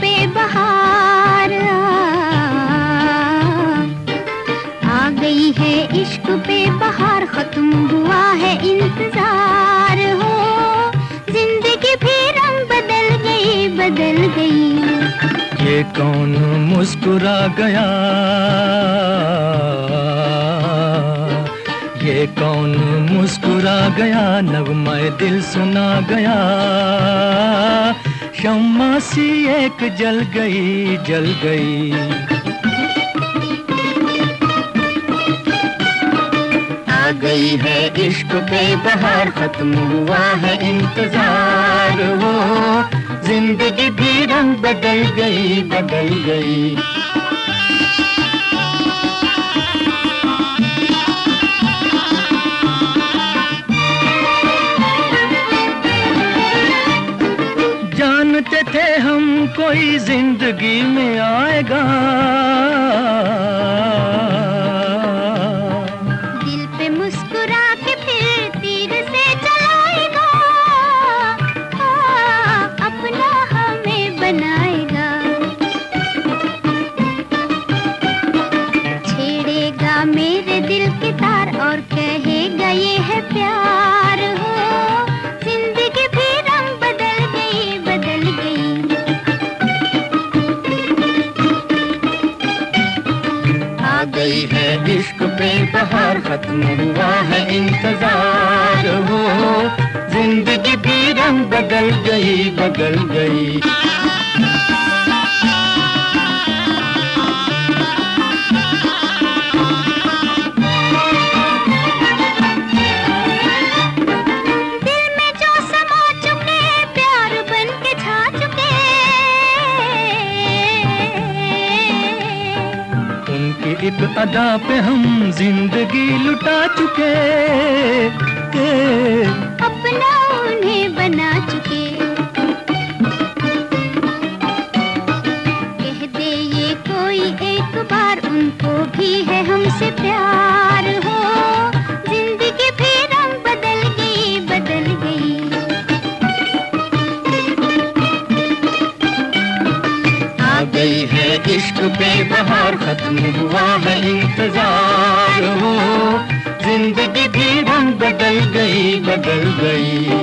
पे बहार। आ गई है इश्क पे बहार, खत्म हुआ है इंतज़ार। हो, ज़िंदगी भी रंग बदल गई बदल गई। ये कौन मुस्कुरा गया? ये कौन मुस्कुरा गया? नगमय दिल सुना गया। शम्मा सी एक जल गई जल गई। आ गई है इश्क पे बहार, खत्म हुआ है इंतज़ार। वो ज़िंदगी भी रंग बदल गई बदल गई। जानते थे हम कोई ज़िंदगी में आएगा। दिल पे मुस्कुरा के फिर तीर से चलाएगा। अपना हमें बनाएगा। छेड़ेगा मेरे दिल के तार और कहेगा, ये है प्यार, हो आ गई है इश्क पे बहार, खत्म हुआ है इंतज़ार। हो ज़िंदगी भी रंग बदल गई बदल गई। एक अदा पे हम ज़िंदगी लुटा चुके। के अपना उन्हें बना चुके। कह दे ये कोई एक बार उनको भी है हमसे इश्क पे बहार खत्म हुआ है इंतज़ार। हो, ज़िंदगी भी रंग बदल गई बदल गई।